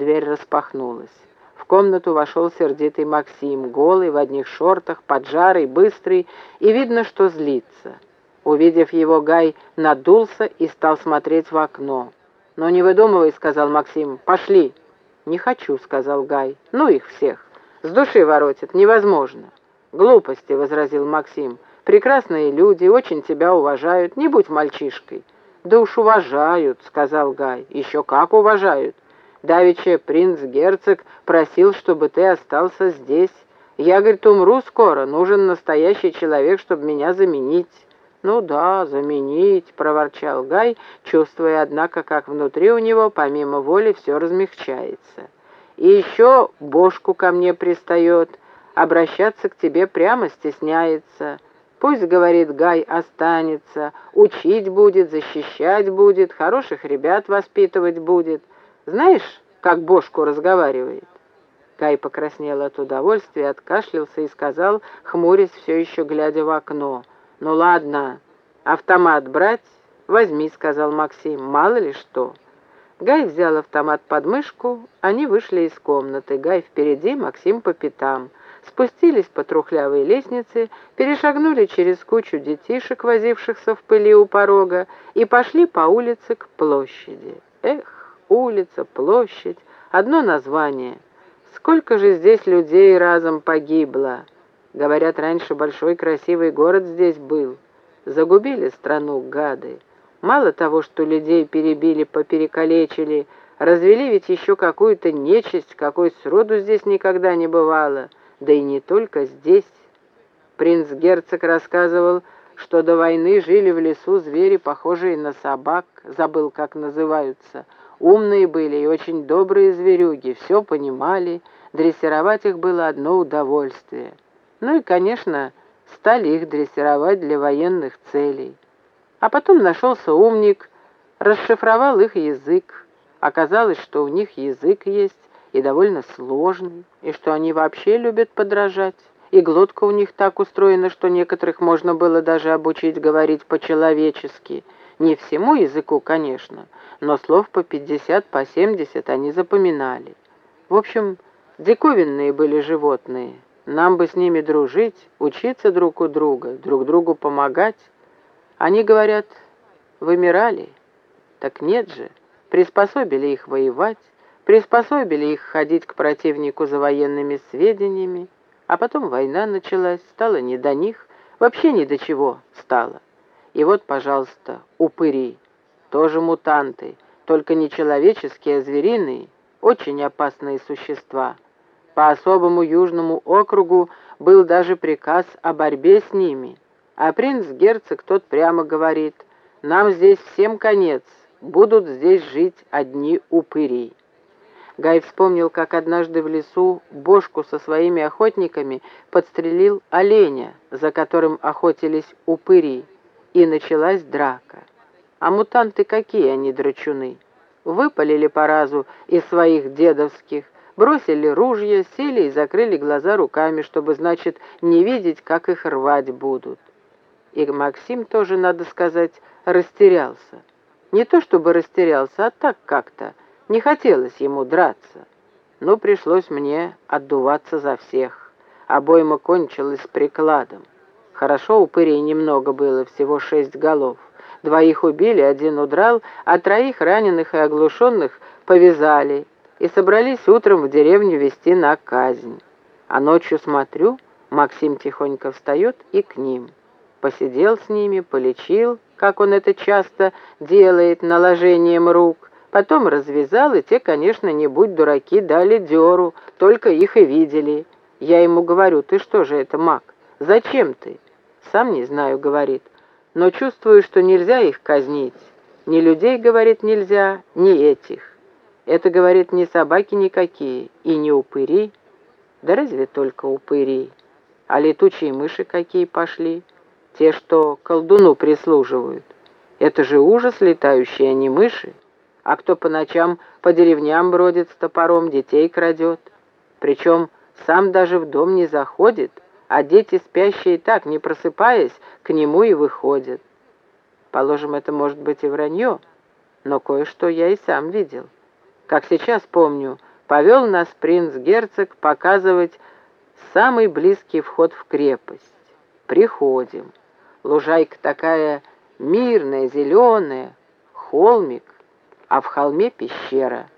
Дверь распахнулась. В комнату вошел сердитый Максим, голый, в одних шортах, поджарый, быстрый, и видно, что злится. Увидев его, Гай надулся и стал смотреть в окно. «Ну не выдумывай», — сказал Максим, — «пошли». «Не хочу», — сказал Гай. «Ну их всех. С души воротит, невозможно». «Глупости», — возразил Максим. «Прекрасные люди, очень тебя уважают, не будь мальчишкой». «Да уж уважают», — сказал Гай. «Еще как уважают. Давеча принц-герцог просил, чтобы ты остался здесь. Я, говорит, умру скоро, нужен настоящий человек, чтобы меня заменить». «Ну да, заменить», — проворчал Гай, чувствуя, однако, как внутри у него, помимо воли, все размягчается. «И еще бошку ко мне пристает, обращаться к тебе прямо стесняется». Пусть, говорит Гай, останется, учить будет, защищать будет, хороших ребят воспитывать будет. Знаешь, как Бошку разговаривает?» Гай покраснел от удовольствия, откашлялся и сказал, хмурясь все еще глядя в окно. «Ну ладно, автомат брать?» «Возьми», — сказал Максим, — «мало ли что». Гай взял автомат под мышку, они вышли из комнаты. Гай впереди, Максим по пятам спустились по трухлявой лестнице, перешагнули через кучу детишек, возившихся в пыли у порога, и пошли по улице к площади. Эх, улица, площадь, одно название. Сколько же здесь людей разом погибло. Говорят, раньше большой красивый город здесь был. Загубили страну гады. Мало того, что людей перебили, поперекалечили, развели ведь еще какую-то нечисть, какой сроду здесь никогда не бывало — да и не только здесь. Принц-герцог рассказывал, что до войны жили в лесу звери, похожие на собак, забыл, как называются. Умные были и очень добрые зверюги, все понимали, дрессировать их было одно удовольствие. Ну и, конечно, стали их дрессировать для военных целей. А потом нашелся умник, расшифровал их язык. Оказалось, что у них язык есть, и довольно сложный, и что они вообще любят подражать. И глотка у них так устроена, что некоторых можно было даже обучить говорить по-человечески. Не всему языку, конечно, но слов по пятьдесят, по семьдесят они запоминали. В общем, диковинные были животные. Нам бы с ними дружить, учиться друг у друга, друг другу помогать. Они, говорят, вымирали. Так нет же, приспособили их воевать, приспособили их ходить к противнику за военными сведениями, а потом война началась, стало не до них, вообще ни до чего стало. И вот, пожалуйста, упыри, тоже мутанты, только не человеческие, а звериные, очень опасные существа. По особому южному округу был даже приказ о борьбе с ними, а принц-герцог тот прямо говорит, нам здесь всем конец, будут здесь жить одни упыри. Гай вспомнил, как однажды в лесу Бошку со своими охотниками подстрелил оленя, за которым охотились упыри, и началась драка. А мутанты какие они, драчуны? Выпалили по разу из своих дедовских, бросили ружья, сели и закрыли глаза руками, чтобы, значит, не видеть, как их рвать будут. И Максим тоже, надо сказать, растерялся. Не то чтобы растерялся, а так как-то. Не хотелось ему драться, но пришлось мне отдуваться за всех. Обойма кончилась прикладом. Хорошо, упырей немного было, всего шесть голов. Двоих убили, один удрал, а троих раненых и оглушенных повязали и собрались утром в деревню вести на казнь. А ночью смотрю, Максим тихонько встает и к ним. Посидел с ними, полечил, как он это часто делает, наложением рук, Потом развязал, и те, конечно, не будь дураки, дали дёру, только их и видели. Я ему говорю, ты что же это, маг? Зачем ты? Сам не знаю, говорит, но чувствую, что нельзя их казнить. Ни людей, говорит, нельзя, ни этих. Это, говорит, не собаки никакие и не упыри. Да разве только упыри? А летучие мыши какие пошли? Те, что колдуну прислуживают. Это же ужас летающие, а не мыши а кто по ночам по деревням бродит с топором, детей крадет. Причем сам даже в дом не заходит, а дети, спящие так, не просыпаясь, к нему и выходят. Положим, это может быть и вранье, но кое-что я и сам видел. Как сейчас помню, повел нас принц-герцог показывать самый близкий вход в крепость. Приходим. Лужайка такая мирная, зеленая, холмик, а в холме пещера.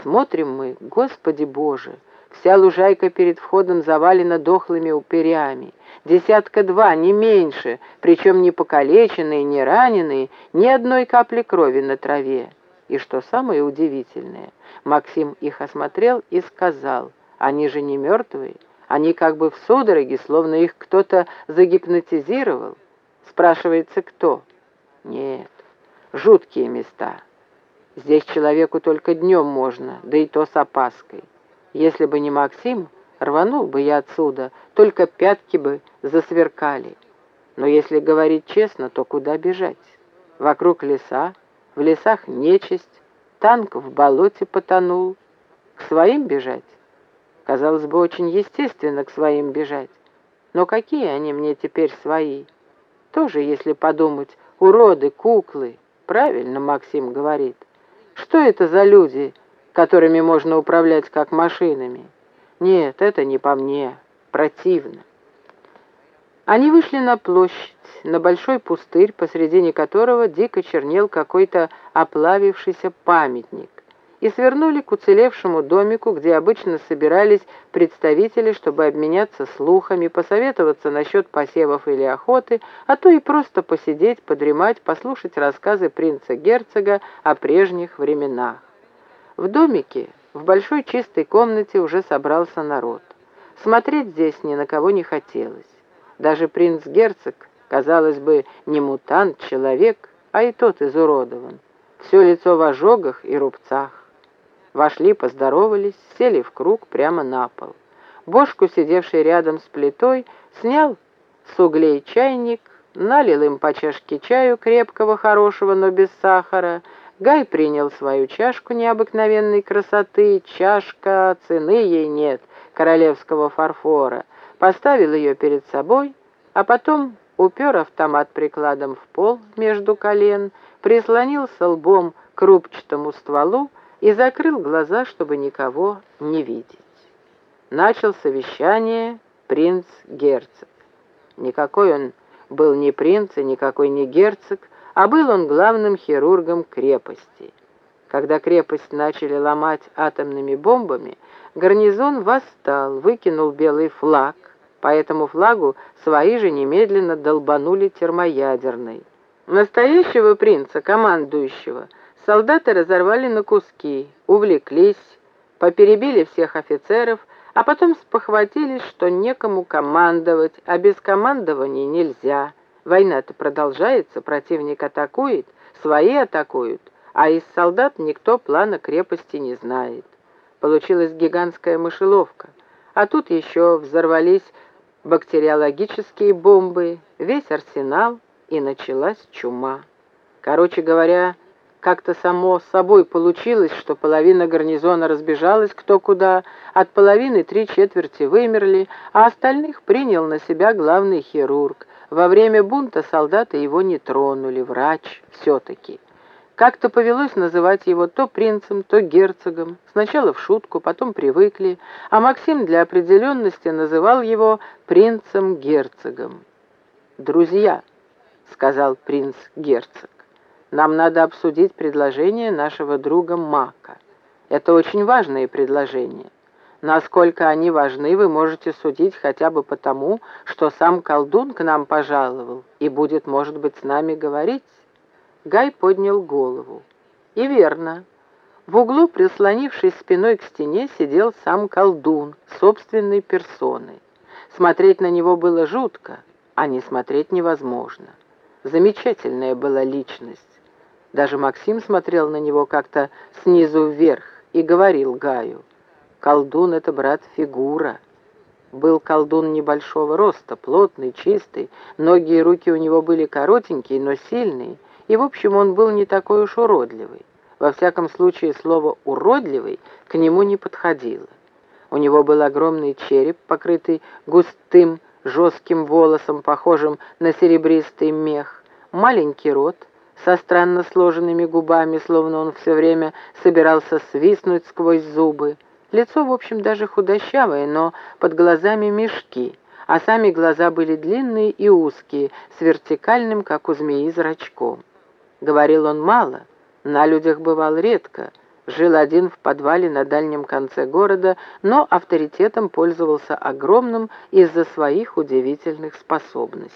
Смотрим мы, Господи Боже, вся лужайка перед входом завалена дохлыми упырями. Десятка два, не меньше, причем не покалеченные, не раненые, ни одной капли крови на траве. И что самое удивительное, Максим их осмотрел и сказал, они же не мертвые, они как бы в судороге, словно их кто-то загипнотизировал. Спрашивается, кто? Нет, жуткие места. Здесь человеку только днем можно, да и то с опаской. Если бы не Максим, рванул бы я отсюда, только пятки бы засверкали. Но если говорить честно, то куда бежать? Вокруг леса, в лесах нечисть, танк в болоте потонул. К своим бежать? Казалось бы, очень естественно к своим бежать. Но какие они мне теперь свои? Тоже, если подумать, уроды, куклы. Правильно Максим говорит. Что это за люди, которыми можно управлять как машинами? Нет, это не по мне. Противно. Они вышли на площадь, на большой пустырь, посредине которого дико чернел какой-то оплавившийся памятник, и свернули к уцелевшему домику, где обычно собирались представители, чтобы обменяться слухами, посоветоваться насчет посевов или охоты, а то и просто посидеть, подремать, послушать рассказы принца-герцога о прежних временах. В домике, в большой чистой комнате уже собрался народ. Смотреть здесь ни на кого не хотелось. Даже принц-герцог, казалось бы, не мутант, человек, а и тот изуродован. Все лицо в ожогах и рубцах. Вошли, поздоровались, сели в круг прямо на пол. Бошку, сидевший рядом с плитой, снял с углей чайник, налил им по чашке чаю крепкого, хорошего, но без сахара. Гай принял свою чашку необыкновенной красоты, чашка, цены ей нет, королевского фарфора — поставил ее перед собой, а потом упер автомат прикладом в пол между колен, прислонился лбом к рубчатому стволу и закрыл глаза, чтобы никого не видеть. Начал совещание принц-герцог. Никакой он был не принц и никакой не герцог, а был он главным хирургом крепости. Когда крепость начали ломать атомными бомбами, гарнизон восстал, выкинул белый флаг, по этому флагу свои же немедленно долбанули термоядерной. Настоящего принца, командующего, солдаты разорвали на куски, увлеклись, поперебили всех офицеров, а потом спохватились, что некому командовать, а без командования нельзя. Война-то продолжается, противник атакует, свои атакуют, а из солдат никто плана крепости не знает. Получилась гигантская мышеловка. А тут еще взорвались бактериологические бомбы, весь арсенал, и началась чума. Короче говоря, как-то само собой получилось, что половина гарнизона разбежалась кто куда, от половины три четверти вымерли, а остальных принял на себя главный хирург. Во время бунта солдаты его не тронули, врач все-таки. Как-то повелось называть его то принцем, то герцогом. Сначала в шутку, потом привыкли, а Максим для определенности называл его принцем-герцогом. «Друзья», — сказал принц-герцог, — «нам надо обсудить предложение нашего друга Мака. Это очень важные предложения. Насколько они важны, вы можете судить хотя бы потому, что сам колдун к нам пожаловал и будет, может быть, с нами говорить». Гай поднял голову. И верно. В углу, прислонившись спиной к стене, сидел сам колдун, собственной персоной. Смотреть на него было жутко, а не смотреть невозможно. Замечательная была личность. Даже Максим смотрел на него как-то снизу вверх и говорил Гаю, «Колдун — это, брат, фигура». Был колдун небольшого роста, плотный, чистый, ноги и руки у него были коротенькие, но сильные, и, в общем, он был не такой уж уродливый. Во всяком случае, слово «уродливый» к нему не подходило. У него был огромный череп, покрытый густым, жестким волосом, похожим на серебристый мех, маленький рот со странно сложенными губами, словно он все время собирался свистнуть сквозь зубы, Лицо, в общем, даже худощавое, но под глазами мешки, а сами глаза были длинные и узкие, с вертикальным, как у змеи, зрачком. Говорил он мало, на людях бывал редко, жил один в подвале на дальнем конце города, но авторитетом пользовался огромным из-за своих удивительных способностей.